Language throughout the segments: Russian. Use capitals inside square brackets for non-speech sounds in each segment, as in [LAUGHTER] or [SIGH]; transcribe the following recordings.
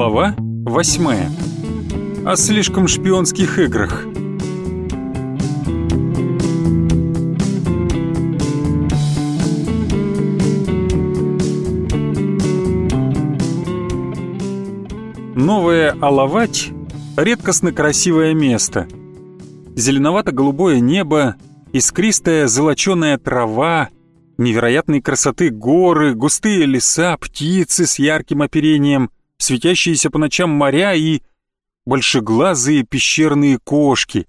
Глава 8. О слишком шпионских играх. Новая Алавать — редкостно красивое место. Зеленовато-голубое небо, искристая золоченая трава, невероятной красоты горы, густые леса, птицы с ярким оперением, светящиеся по ночам моря и большеглазые пещерные кошки.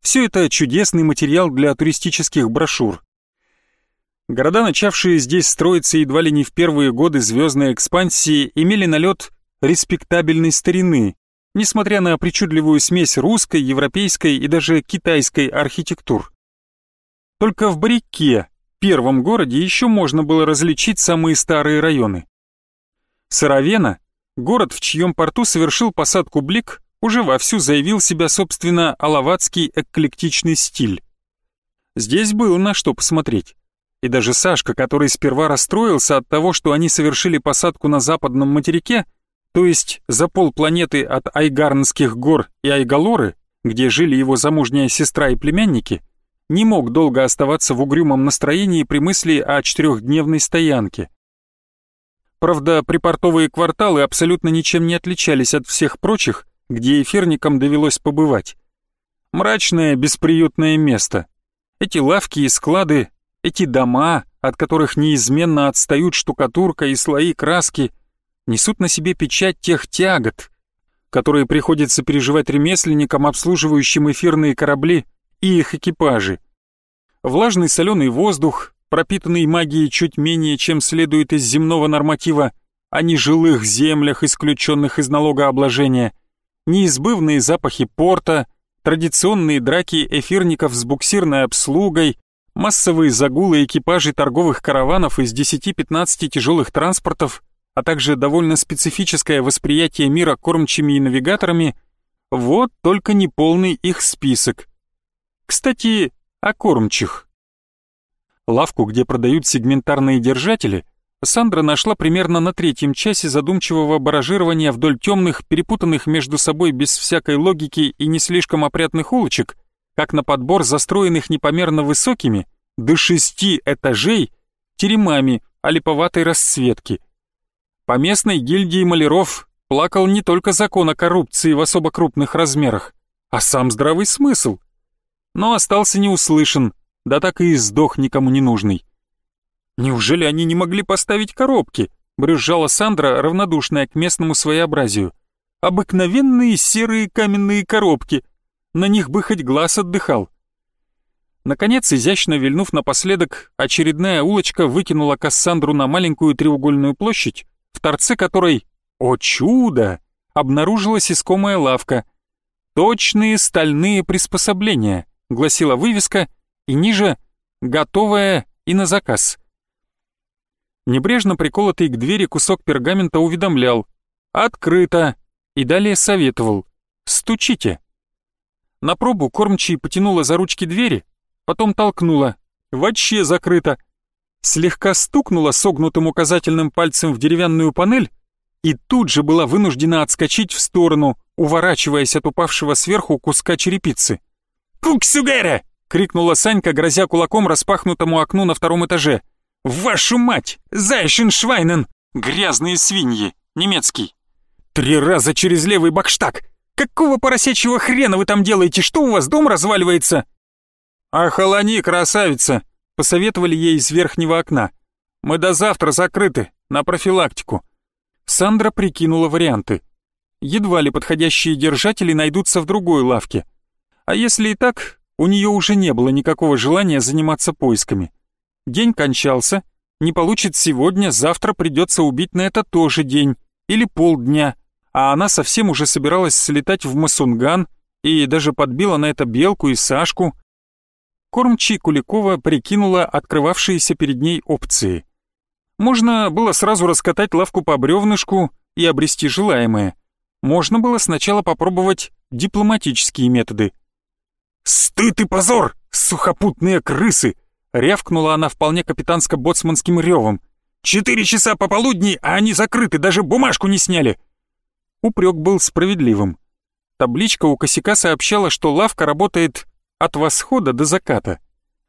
Все это чудесный материал для туристических брошюр. Города, начавшие здесь строиться едва ли не в первые годы звездной экспансии, имели налет респектабельной старины, несмотря на причудливую смесь русской, европейской и даже китайской архитектур. Только в Барике, первом городе, еще можно было различить самые старые районы. Сыровена, город, в чьем порту совершил посадку Блик, уже вовсю заявил себя, собственно, алаватский эклектичный стиль. Здесь было на что посмотреть. И даже Сашка, который сперва расстроился от того, что они совершили посадку на западном материке, то есть за полпланеты от Айгарнских гор и Айгалоры, где жили его замужняя сестра и племянники, не мог долго оставаться в угрюмом настроении при мысли о четырехдневной стоянке. Правда, припортовые кварталы абсолютно ничем не отличались от всех прочих, где эфирникам довелось побывать. Мрачное, бесприютное место. Эти лавки и склады, эти дома, от которых неизменно отстают штукатурка и слои краски, несут на себе печать тех тягот, которые приходится переживать ремесленникам, обслуживающим эфирные корабли и их экипажи. Влажный соленый воздух, пропитанный магией чуть менее, чем следует из земного норматива, о нежилых землях, исключенных из налогообложения, неизбывные запахи порта, традиционные драки эфирников с буксирной обслугой, массовые загулы экипажей торговых караванов из 10-15 тяжелых транспортов, а также довольно специфическое восприятие мира кормчими и навигаторами, вот только неполный их список. Кстати, о кормчих. Лавку, где продают сегментарные держатели, Сандра нашла примерно на третьем часе задумчивого баражирования вдоль темных, перепутанных между собой без всякой логики и не слишком опрятных улочек, как на подбор застроенных непомерно высокими, до шести этажей, теремами олиповатой расцветки. По местной гильдии маляров плакал не только закон о коррупции в особо крупных размерах, а сам здравый смысл. Но остался неуслышан, да так и сдох никому не нужный. «Неужели они не могли поставить коробки?» — брюзжала Сандра, равнодушная к местному своеобразию. «Обыкновенные серые каменные коробки. На них бы хоть глаз отдыхал». Наконец, изящно вильнув напоследок, очередная улочка выкинула Кассандру на маленькую треугольную площадь, в торце которой, о чудо, обнаружилась искомая лавка. «Точные стальные приспособления», — гласила вывеска, и ниже «Готовая и на заказ». Небрежно приколотый к двери кусок пергамента уведомлял «Открыто!» и далее советовал «Стучите!». На пробу кормчий потянула за ручки двери, потом толкнула «Вообще закрыто!». Слегка стукнула согнутым указательным пальцем в деревянную панель и тут же была вынуждена отскочить в сторону, уворачиваясь от упавшего сверху куска черепицы. «Куксугера!» — крикнула Санька, грозя кулаком распахнутому окну на втором этаже. «Вашу мать! Зайшеншвайнен! Грязные свиньи! Немецкий!» «Три раза через левый бакштаг! Какого поросячьего хрена вы там делаете? Что у вас, дом разваливается?» «Охолони, красавица!» — посоветовали ей из верхнего окна. «Мы до завтра закрыты, на профилактику». Сандра прикинула варианты. Едва ли подходящие держатели найдутся в другой лавке. А если и так, у нее уже не было никакого желания заниматься поисками. День кончался, не получит сегодня, завтра придется убить на это тоже день или полдня, а она совсем уже собиралась слетать в Масунган и даже подбила на это Белку и Сашку. Кормчий Куликова прикинула открывавшиеся перед ней опции. Можно было сразу раскатать лавку по бревнышку и обрести желаемое. Можно было сначала попробовать дипломатические методы. «Стыд и позор, сухопутные крысы!» Рявкнула она вполне капитанско-боцманским ревом. «Четыре часа пополудни, а они закрыты, даже бумажку не сняли!» упрек был справедливым. Табличка у косяка сообщала, что лавка работает от восхода до заката.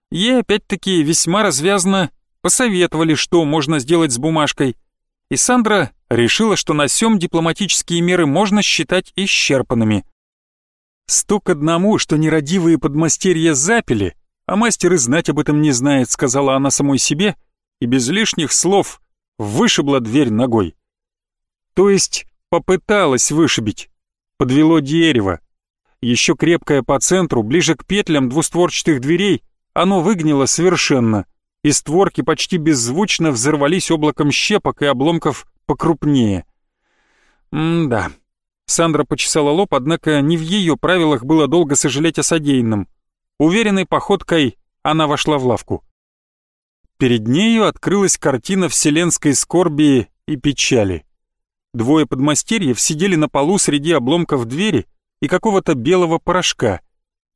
Ей опять-таки весьма развязно посоветовали, что можно сделать с бумажкой, и Сандра решила, что на сём дипломатические меры можно считать исчерпанными. «Стук одному, что нерадивые подмастерья запили, а мастер и знать об этом не знает», сказала она самой себе, и без лишних слов вышибла дверь ногой. То есть попыталась вышибить. Подвело дерево. Еще крепкое по центру, ближе к петлям двустворчатых дверей, оно выгнило совершенно, и створки почти беззвучно взорвались облаком щепок и обломков покрупнее. М-да. Сандра почесала лоб, однако не в ее правилах было долго сожалеть о содеянном. Уверенной походкой она вошла в лавку. Перед нею открылась картина вселенской скорби и печали. Двое подмастерьев сидели на полу среди обломков двери и какого-то белого порошка.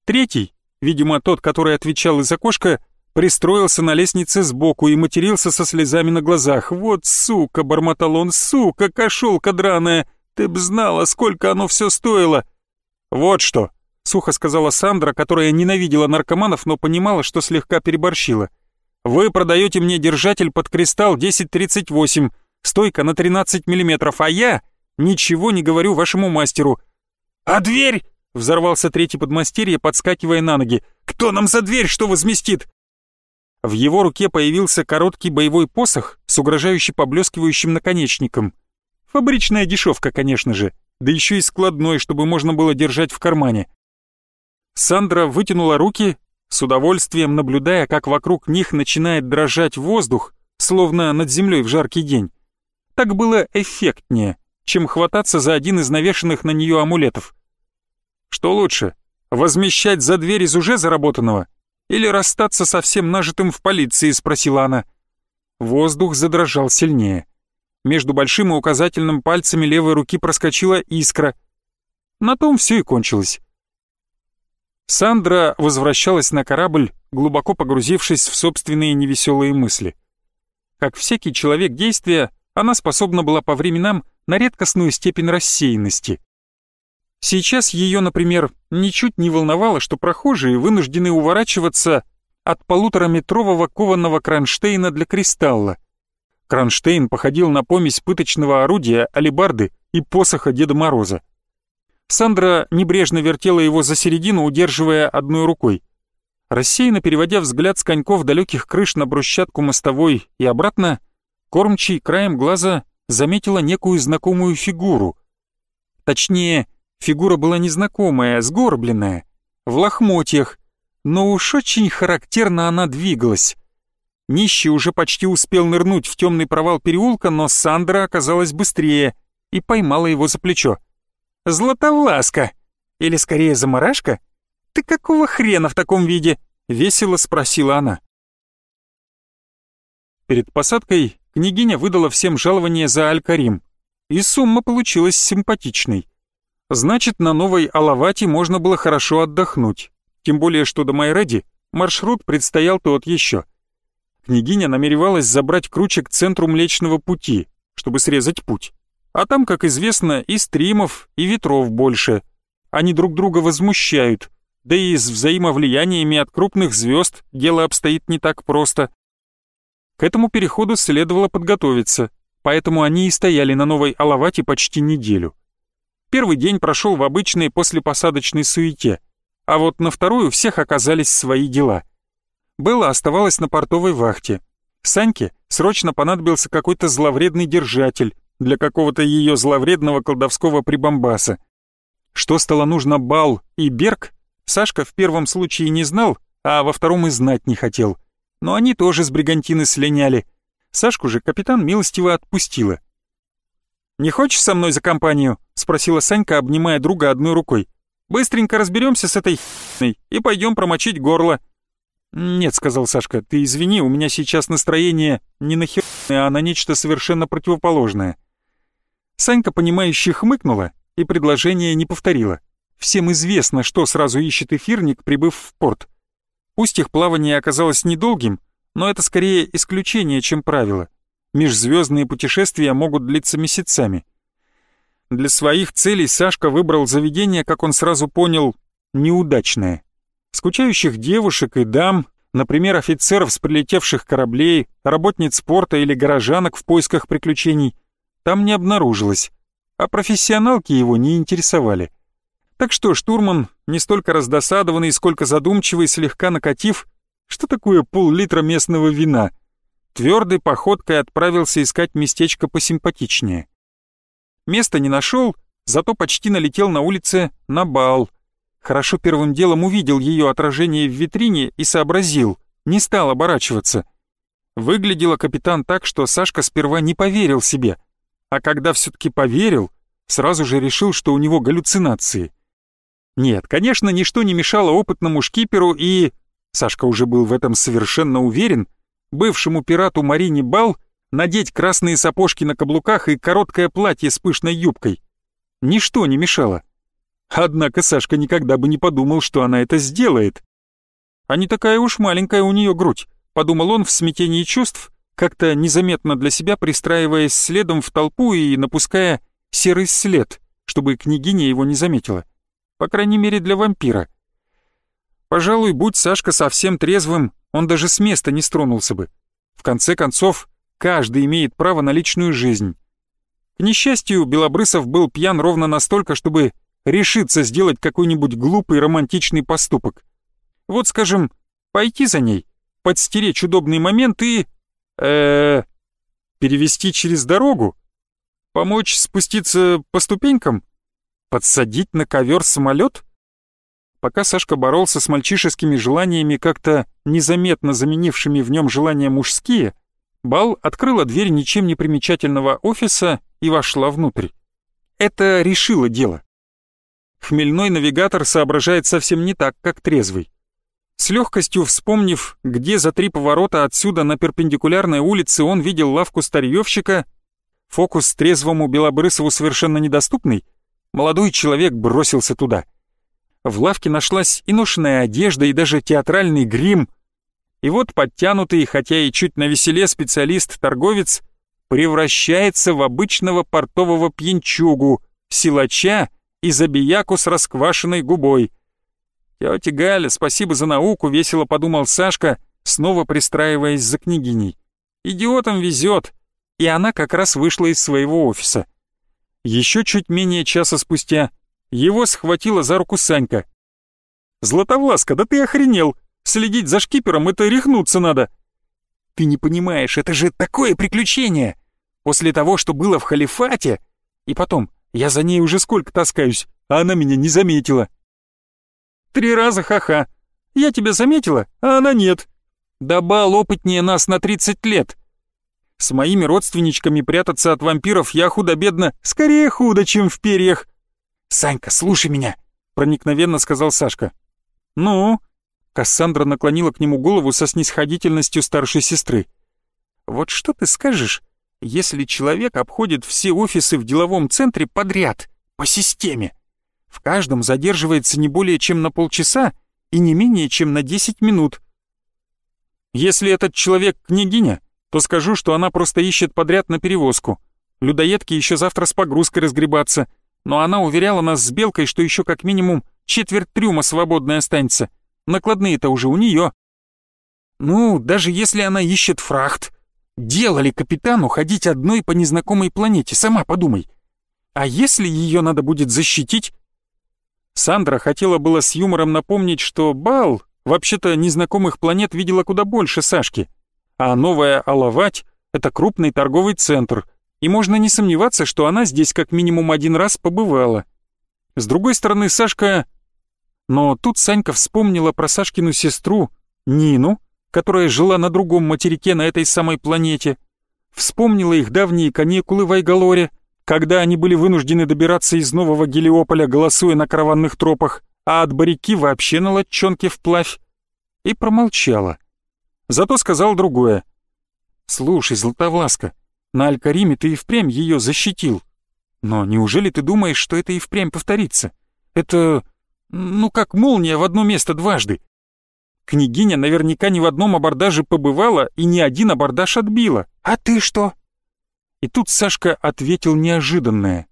Третий, видимо тот, который отвечал из окошка, пристроился на лестнице сбоку и матерился со слезами на глазах. «Вот сука!» — бормотал он. «Сука, кошелка драная! Ты б знала, сколько оно все стоило!» «Вот что!» — сухо сказала Сандра, которая ненавидела наркоманов, но понимала, что слегка переборщила. «Вы продаете мне держатель под кристалл 1038, стойка на 13 миллиметров, а я ничего не говорю вашему мастеру». «А дверь?» — взорвался третий подмастерье, подскакивая на ноги. «Кто нам за дверь что возместит?» В его руке появился короткий боевой посох с угрожающе поблескивающим наконечником. Фабричная дешевка, конечно же, да еще и складной, чтобы можно было держать в кармане. Сандра вытянула руки, с удовольствием наблюдая, как вокруг них начинает дрожать воздух, словно над землей в жаркий день. Так было эффектнее, чем хвататься за один из навешанных на нее амулетов. Что лучше, возмещать за дверь из уже заработанного или расстаться со всем нажитым в полиции?» — спросила она. Воздух задрожал сильнее. Между большим и указательным пальцами левой руки проскочила искра. На том все и кончилось. Сандра возвращалась на корабль, глубоко погрузившись в собственные невеселые мысли. Как всякий человек действия, она способна была по временам на редкостную степень рассеянности. Сейчас ее, например, ничуть не волновало, что прохожие вынуждены уворачиваться от полутораметрового кованого кронштейна для кристалла. Кронштейн походил на помесь пыточного орудия, алебарды и посоха Деда Мороза. Сандра небрежно вертела его за середину, удерживая одной рукой. Рассеянно переводя взгляд с коньков далеких крыш на брусчатку мостовой и обратно, кормчий краем глаза заметила некую знакомую фигуру. Точнее, Фигура была незнакомая, сгорбленная, в лохмотьях, но уж очень характерно она двигалась. Нищий уже почти успел нырнуть в темный провал переулка, но Сандра оказалась быстрее и поймала его за плечо. «Златовласка! Или скорее заморашка? Ты какого хрена в таком виде?» — весело спросила она. Перед посадкой княгиня выдала всем жалование за Аль-Карим, и сумма получилась симпатичной. Значит, на новой Алавате можно было хорошо отдохнуть. Тем более, что до Майреди маршрут предстоял тот еще. Княгиня намеревалась забрать круче к центру Млечного Пути, чтобы срезать путь. А там, как известно, и стримов, и ветров больше. Они друг друга возмущают, да и с взаимовлияниями от крупных звезд дело обстоит не так просто. К этому переходу следовало подготовиться, поэтому они и стояли на новой Алавате почти неделю. Первый день прошел в обычной послепосадочной суете, а вот на второй у всех оказались свои дела. Белла оставалась на портовой вахте. Саньке срочно понадобился какой-то зловредный держатель для какого-то ее зловредного колдовского прибамбаса. Что стало нужно Бал и Берг, Сашка в первом случае не знал, а во втором и знать не хотел. Но они тоже с бригантины слиняли. Сашку же капитан милостиво отпустила. «Не хочешь со мной за компанию?» — спросила Санька, обнимая друга одной рукой. «Быстренько разберемся с этой и пойдем промочить горло». «Нет», — сказал Сашка, — «ты извини, у меня сейчас настроение не на херное, а на нечто совершенно противоположное». Санька, понимающе хмыкнула и предложение не повторила. Всем известно, что сразу ищет эфирник, прибыв в порт. Пусть их плавание оказалось недолгим, но это скорее исключение, чем правило. Межзвездные путешествия могут длиться месяцами. Для своих целей Сашка выбрал заведение, как он сразу понял, неудачное. Скучающих девушек и дам, например, офицеров с прилетевших кораблей, работниц порта или горожанок в поисках приключений, там не обнаружилось, а профессионалки его не интересовали. Так что штурман, не столько раздосадованный, сколько задумчивый, слегка накатив, что такое пол-литра местного вина, твердой походкой отправился искать местечко посимпатичнее. Места не нашел, зато почти налетел на улице на бал. Хорошо первым делом увидел ее отражение в витрине и сообразил, не стал оборачиваться. Выглядела капитан так, что Сашка сперва не поверил себе, а когда все-таки поверил, сразу же решил, что у него галлюцинации. Нет, конечно, ничто не мешало опытному шкиперу и... Сашка уже был в этом совершенно уверен, бывшему пирату Марине Бал надеть красные сапожки на каблуках и короткое платье с пышной юбкой. Ничто не мешало. Однако Сашка никогда бы не подумал, что она это сделает. А не такая уж маленькая у нее грудь, подумал он в смятении чувств, как-то незаметно для себя пристраиваясь следом в толпу и напуская серый след, чтобы княгиня его не заметила. По крайней мере, для вампира. Пожалуй, будь Сашка совсем трезвым, он даже с места не стронулся бы. В конце концов, Каждый имеет право на личную жизнь. К несчастью, Белобрысов был пьян ровно настолько, чтобы решиться сделать какой-нибудь глупый романтичный поступок. Вот, скажем, пойти за ней, подстеречь удобный момент и... э перевести через дорогу? Помочь спуститься по ступенькам? Подсадить на ковер самолет? Пока Сашка боролся с мальчишескими желаниями, как-то незаметно заменившими в нем желания мужские, Бал открыла дверь ничем не примечательного офиса и вошла внутрь. Это решило дело. Хмельной навигатор соображает совсем не так, как трезвый. С легкостью вспомнив, где за три поворота отсюда на перпендикулярной улице он видел лавку старьевщика, фокус трезвому Белобрысову совершенно недоступный, молодой человек бросился туда. В лавке нашлась и ношенная одежда, и даже театральный грим, и вот подтянутый, хотя и чуть навеселе специалист-торговец, превращается в обычного портового пьянчугу, силача и забияку с расквашенной губой. «Тетя Галя, спасибо за науку», — весело подумал Сашка, снова пристраиваясь за княгиней. «Идиотам везет». И она как раз вышла из своего офиса. Еще чуть менее часа спустя его схватила за руку Санька. «Златовласка, да ты охренел!» Следить за шкипером — это рехнуться надо. Ты не понимаешь, это же такое приключение. После того, что было в халифате. И потом, я за ней уже сколько таскаюсь, а она меня не заметила. Три раза ха-ха. Я тебя заметила, а она нет. Да бал опытнее нас на 30 лет. С моими родственничками прятаться от вампиров я худо-бедно, скорее худо, чем в перьях. «Санька, слушай меня», — проникновенно сказал Сашка. «Ну?» Кассандра наклонила к нему голову со снисходительностью старшей сестры. «Вот что ты скажешь, если человек обходит все офисы в деловом центре подряд, по системе? В каждом задерживается не более чем на полчаса и не менее чем на 10 минут. Если этот человек княгиня, то скажу, что она просто ищет подряд на перевозку. Людоедки еще завтра с погрузкой разгребаться, но она уверяла нас с Белкой, что еще как минимум четверть трюма свободной останется. Накладные-то уже у нее. Ну, даже если она ищет фрахт, дело ли капитану ходить одной по незнакомой планете, сама подумай. А если ее надо будет защитить? Сандра хотела было с юмором напомнить, что Бал вообще-то незнакомых планет видела куда больше Сашки, а новая Алавать — это крупный торговый центр, и можно не сомневаться, что она здесь как минимум один раз побывала. С другой стороны, Сашка но тут Санька вспомнила про Сашкину сестру, Нину, которая жила на другом материке на этой самой планете. Вспомнила их давние каникулы в Айгалоре, когда они были вынуждены добираться из Нового Гелиополя, голосуя на караванных тропах, а от баряки вообще на лодчонке вплавь. И промолчала. Зато сказал другое. «Слушай, Златовласка, на Алькариме ты и впрямь ее защитил. Но неужели ты думаешь, что это и впрямь повторится? Это ну, как молния в одно место дважды. Княгиня наверняка ни в одном абордаже побывала и ни один абордаж отбила. А ты что? И тут Сашка ответил неожиданное.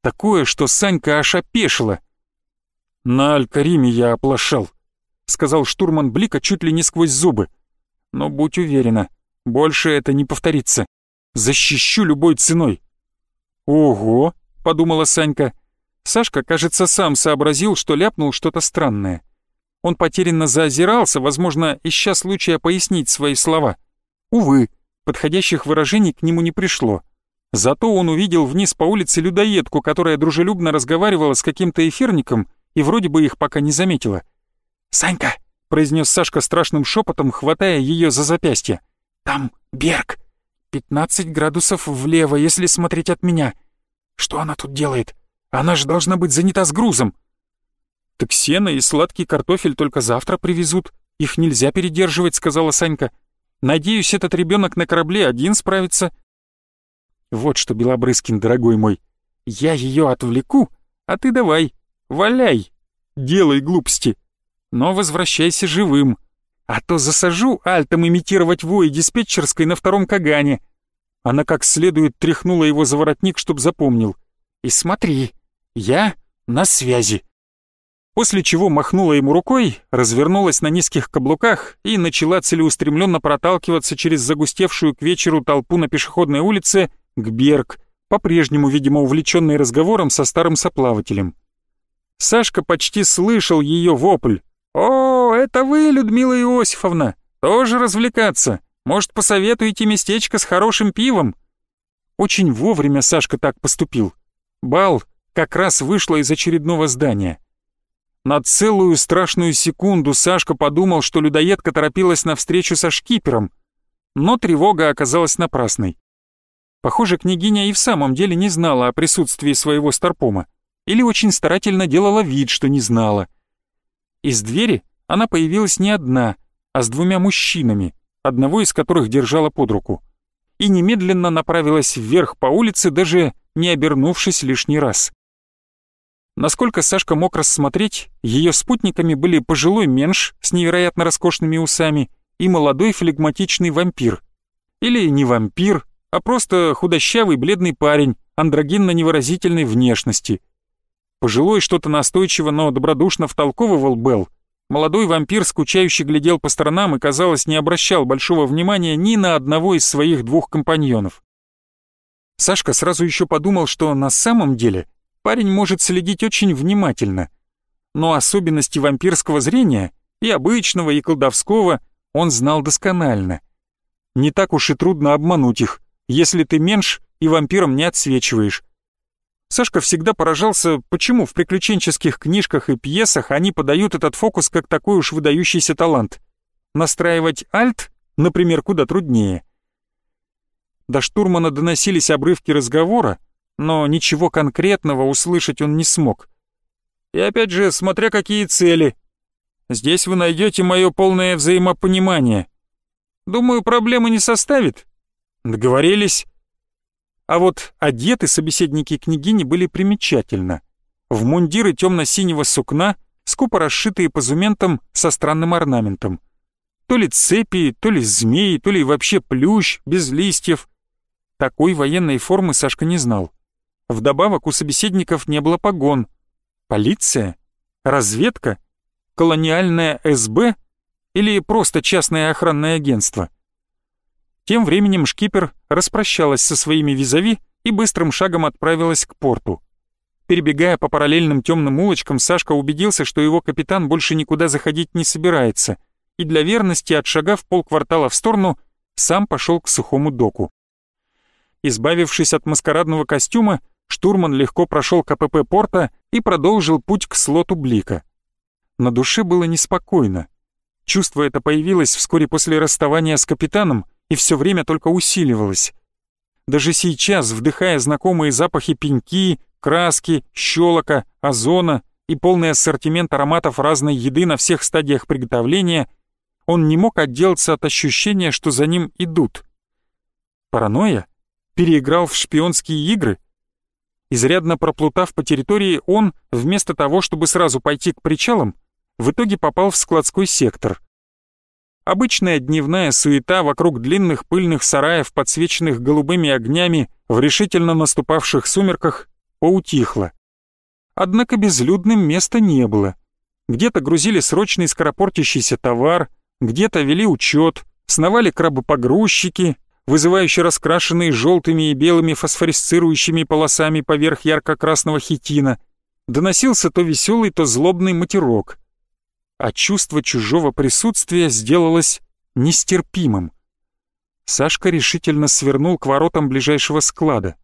Такое, что Санька аж опешила. «На Аль-Кариме я оплошал», — сказал штурман Блика чуть ли не сквозь зубы. «Но будь уверена, больше это не повторится. Защищу любой ценой». «Ого», — подумала Санька. Сашка, кажется, сам сообразил, что ляпнул что-то странное. Он потерянно заозирался, возможно, ища случая пояснить свои слова. Увы, подходящих выражений к нему не пришло. Зато он увидел вниз по улице людоедку, которая дружелюбно разговаривала с каким-то эфирником и вроде бы их пока не заметила. «Санька!» — произнес Сашка страшным шепотом, хватая ее за запястье. «Там Берг. Пятнадцать градусов влево, если смотреть от меня. Что она тут делает? Она же должна быть занята с грузом». «Так сено и сладкий картофель только завтра привезут. Их нельзя передерживать», — сказала Санька. «Надеюсь, этот ребенок на корабле один справится». «Вот что, Белобрыскин, дорогой мой, я ее отвлеку, а ты давай, валяй, делай глупости, но возвращайся живым, а то засажу альтом имитировать вой диспетчерской на втором Кагане». Она как следует тряхнула его за воротник, чтоб запомнил. «И смотри, я на связи» после чего махнула ему рукой, развернулась на низких каблуках и начала целеустремленно проталкиваться через загустевшую к вечеру толпу на пешеходной улице к Берг, по-прежнему, видимо, увлеченный разговором со старым соплавателем. Сашка почти слышал ее вопль. «О, это вы, Людмила Иосифовна! Тоже развлекаться? Может, посоветуете местечко с хорошим пивом?» Очень вовремя Сашка так поступил. Бал как раз вышла из очередного здания. На целую страшную секунду Сашка подумал, что людоедка торопилась на встречу со шкипером, но тревога оказалась напрасной. Похоже, княгиня и в самом деле не знала о присутствии своего старпома, или очень старательно делала вид, что не знала. Из двери она появилась не одна, а с двумя мужчинами, одного из которых держала под руку, и немедленно направилась вверх по улице, даже не обернувшись лишний раз. Насколько Сашка мог рассмотреть, ее спутниками были пожилой менш с невероятно роскошными усами и молодой флегматичный вампир. Или не вампир, а просто худощавый бледный парень андрогинно-невыразительной внешности. Пожилой что-то настойчиво, но добродушно втолковывал Белл. Молодой вампир скучающе глядел по сторонам и, казалось, не обращал большого внимания ни на одного из своих двух компаньонов. Сашка сразу еще подумал, что на самом деле парень может следить очень внимательно. Но особенности вампирского зрения, и обычного, и колдовского, он знал досконально. Не так уж и трудно обмануть их, если ты меньш и вампиром не отсвечиваешь. Сашка всегда поражался, почему в приключенческих книжках и пьесах они подают этот фокус как такой уж выдающийся талант. Настраивать альт, например, куда труднее. До штурмана доносились обрывки разговора, но ничего конкретного услышать он не смог. И опять же, смотря какие цели. Здесь вы найдете мое полное взаимопонимание. Думаю, проблемы не составит. Договорились. А вот одеты собеседники княгини были примечательно. В мундиры темно-синего сукна, скупо расшитые позументом со странным орнаментом. То ли цепи, то ли змеи, то ли вообще плющ, без листьев. Такой военной формы Сашка не знал. Вдобавок у собеседников не было погон. Полиция? Разведка? Колониальная СБ? Или просто частное охранное агентство? Тем временем шкипер распрощалась со своими визави и быстрым шагом отправилась к порту. Перебегая по параллельным темным улочкам, Сашка убедился, что его капитан больше никуда заходить не собирается, и для верности, отшагав полквартала в сторону, сам пошел к сухому доку. Избавившись от маскарадного костюма, штурман легко прошел КПП порта и продолжил путь к слоту Блика. На душе было неспокойно. Чувство это появилось вскоре после расставания с капитаном и все время только усиливалось. Даже сейчас, вдыхая знакомые запахи пеньки, краски, щелока, озона и полный ассортимент ароматов разной еды на всех стадиях приготовления, он не мог отделаться от ощущения, что за ним идут. Паранойя? Переиграл в шпионские игры — Изрядно проплутав по территории, он, вместо того, чтобы сразу пойти к причалам, в итоге попал в складской сектор. Обычная дневная суета вокруг длинных пыльных сараев, подсвеченных голубыми огнями в решительно наступавших сумерках, поутихло. Однако безлюдным места не было. Где-то грузили срочный скоропортящийся товар, где-то вели учет, сновали крабопогрузчики, вызывающе раскрашенные желтыми и белыми фосфорисцирующими полосами поверх ярко-красного хитина. Доносился то веселый, то злобный матерок. А чувство чужого присутствия сделалось нестерпимым. Сашка решительно свернул к воротам ближайшего склада.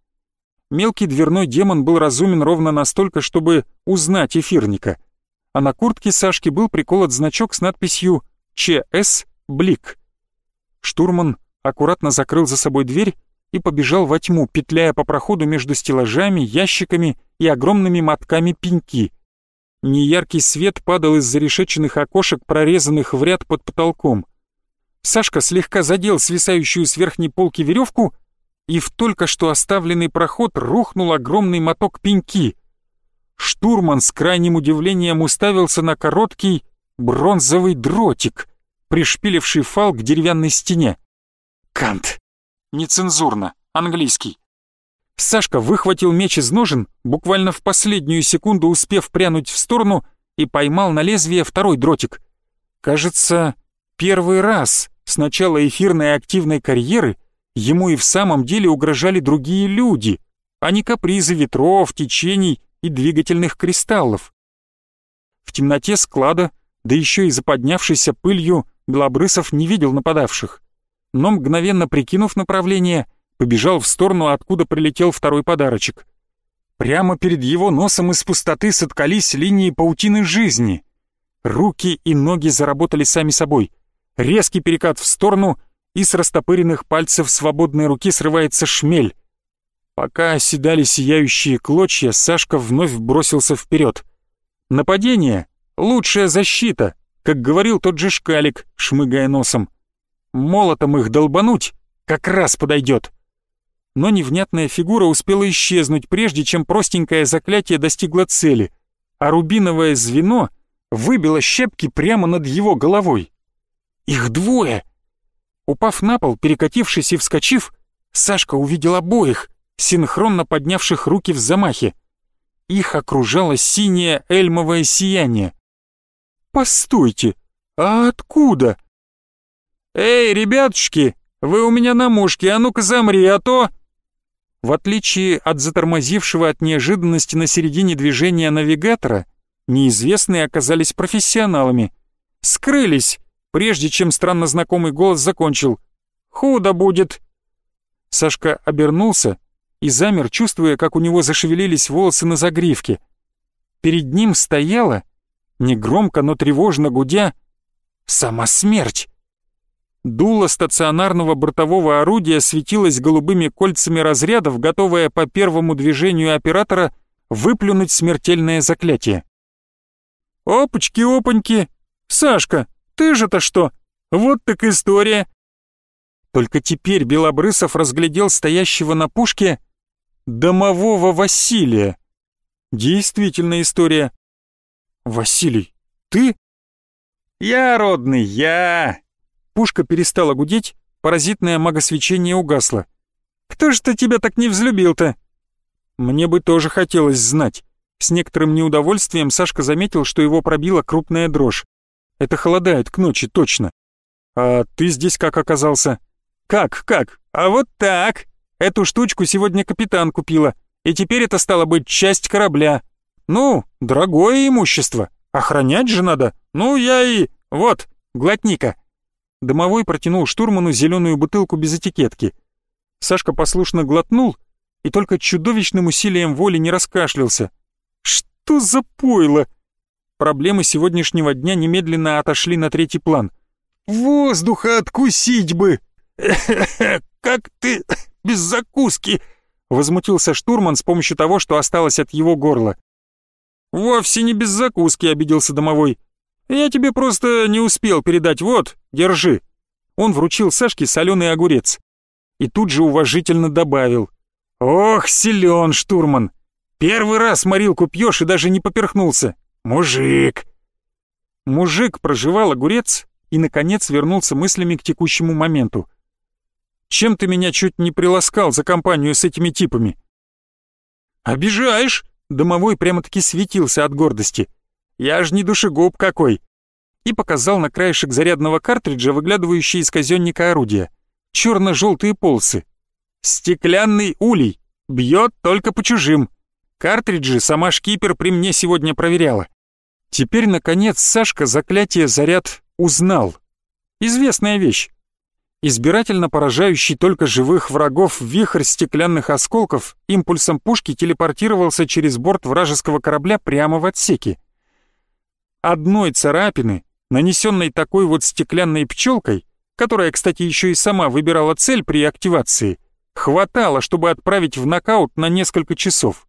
Мелкий дверной демон был разумен ровно настолько, чтобы узнать эфирника. А на куртке Сашки был приколот значок с надписью «ЧС Блик». Штурман аккуратно закрыл за собой дверь и побежал во тьму, петляя по проходу между стеллажами, ящиками и огромными мотками пеньки. Неяркий свет падал из зарешеченных окошек, прорезанных в ряд под потолком. Сашка слегка задел свисающую с верхней полки веревку, и в только что оставленный проход рухнул огромный моток пеньки. Штурман с крайним удивлением уставился на короткий бронзовый дротик, пришпиливший фал к деревянной стене. Кант. Нецензурно. Английский. Сашка выхватил меч из ножен, буквально в последнюю секунду успев прянуть в сторону, и поймал на лезвие второй дротик. Кажется, первый раз с начала эфирной активной карьеры ему и в самом деле угрожали другие люди, а не капризы ветров, течений и двигательных кристаллов. В темноте склада, да еще и заподнявшейся пылью, Белобрысов не видел нападавших, но мгновенно прикинув направление, побежал в сторону, откуда прилетел второй подарочек. Прямо перед его носом из пустоты соткались линии паутины жизни. Руки и ноги заработали сами собой — резкий перекат в сторону, и с растопыренных пальцев свободной руки срывается шмель. Пока оседали сияющие клочья, Сашка вновь бросился вперед. Нападение — лучшая защита, как говорил тот же шкалик, шмыгая носом. Молотом их долбануть как раз подойдет. Но невнятная фигура успела исчезнуть, прежде чем простенькое заклятие достигло цели, а рубиновое звено выбило щепки прямо над его головой. Их двое!» Упав на пол, перекатившись и вскочив, Сашка увидел обоих, синхронно поднявших руки в замахе. Их окружало синее эльмовое сияние. «Постойте, а откуда?» «Эй, ребятушки, вы у меня на мушке, а ну-ка замри, а то...» В отличие от затормозившего от неожиданности на середине движения навигатора, неизвестные оказались профессионалами. Скрылись, прежде чем странно знакомый голос закончил «Худо будет!». Сашка обернулся и замер, чувствуя, как у него зашевелились волосы на загривке. Перед ним стояла, негромко, но тревожно гудя, сама смерть. Дуло стационарного бортового орудия светилось голубыми кольцами разрядов, готовое по первому движению оператора выплюнуть смертельное заклятие. «Опачки-опаньки! Сашка, ты же-то что? Вот так история!» Только теперь Белобрысов разглядел стоящего на пушке домового Василия. Действительно история. «Василий, ты?» «Я, родный, я!» Пушка перестала гудеть, паразитное магосвечение угасло. «Кто ж ты тебя так не взлюбил-то?» Мне бы тоже хотелось знать. С некоторым неудовольствием Сашка заметил, что его пробила крупная дрожь. Это холодает к ночи, точно. А ты здесь как оказался? Как, как? А вот так. Эту штучку сегодня капитан купила, и теперь это стало быть часть корабля. Ну, дорогое имущество. Охранять же надо. Ну, я и... Вот, глотника. Домовой протянул штурману зеленую бутылку без этикетки. Сашка послушно глотнул и только чудовищным усилием воли не раскашлялся. Что за пойло? Проблемы сегодняшнего дня немедленно отошли на третий план. «Воздуха откусить бы! [LAUGHS] Как ты без закуски?» Возмутился штурман с помощью того, что осталось от его горла. «Вовсе не без закуски», — обиделся домовой. «Я тебе просто не успел передать, вот, держи». Он вручил Сашке соленый огурец. И тут же уважительно добавил. «Ох, силен штурман! Первый раз морилку пьешь и даже не поперхнулся. «Мужик!» Мужик проживал огурец и, наконец, вернулся мыслями к текущему моменту. «Чем ты меня чуть не приласкал за компанию с этими типами?» «Обижаешь!» — домовой прямо-таки светился от гордости. «Я ж не душегуб какой!» И показал на краешек зарядного картриджа, выглядывающие из казенника орудия. Черно-желтые полосы. «Стеклянный улей! Бьет только по чужим!» Картриджи сама шкипер при мне сегодня проверяла. Теперь, наконец, Сашка заклятие «Заряд» узнал. Известная вещь. Избирательно поражающий только живых врагов вихрь стеклянных осколков импульсом пушки телепортировался через борт вражеского корабля прямо в отсеке. Одной царапины, нанесенной такой вот стеклянной пчелкой, которая, кстати, еще и сама выбирала цель при активации, хватало, чтобы отправить в нокаут на несколько часов.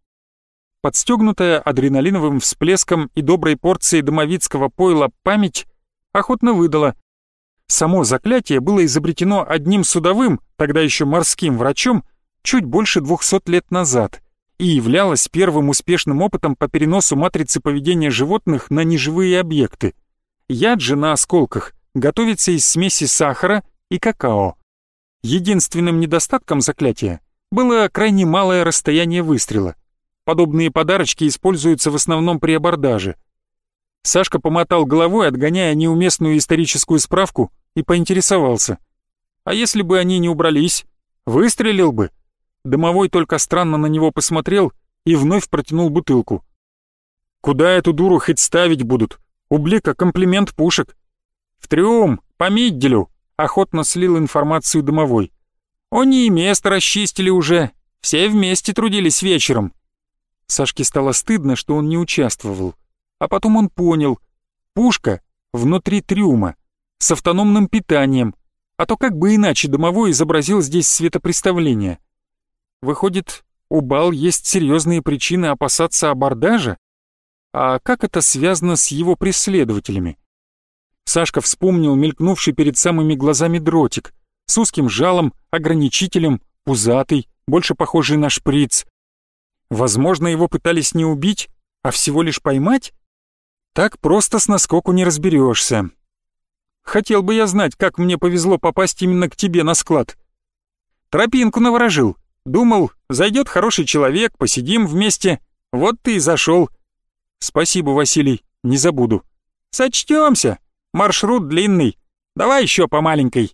Подстегнутая адреналиновым всплеском и доброй порцией домовицкого пойла память охотно выдала, Само заклятие было изобретено одним судовым, тогда еще морским врачом, чуть больше 200 лет назад и являлось первым успешным опытом по переносу матрицы поведения животных на неживые объекты. Яд же на осколках готовится из смеси сахара и какао. Единственным недостатком заклятия было крайне малое расстояние выстрела. Подобные подарочки используются в основном при абордаже – Сашка помотал головой, отгоняя неуместную историческую справку, и поинтересовался. «А если бы они не убрались? Выстрелил бы?» Домовой только странно на него посмотрел и вновь протянул бутылку. «Куда эту дуру хоть ставить будут? У Блика комплимент пушек». «В трюм, по мидделю», — охотно слил информацию домовой. «Они и место расчистили уже, все вместе трудились вечером». Сашке стало стыдно, что он не участвовал. А потом он понял. Пушка внутри трюма, с автономным питанием, а то как бы иначе домовой изобразил здесь светопреставление. Выходит, у Бал есть серьезные причины опасаться абордажа? А как это связано с его преследователями? Сашка вспомнил мелькнувший перед самыми глазами дротик с узким жалом, ограничителем, пузатый, больше похожий на шприц. Возможно, его пытались не убить, а всего лишь поймать? Так просто с наскоку не разберешься. Хотел бы я знать, как мне повезло попасть именно к тебе на склад. Тропинку наворожил. Думал, зайдет хороший человек, посидим вместе. Вот ты и зашел. Спасибо, Василий, не забуду. Сочтемся. Маршрут длинный. Давай еще по маленькой.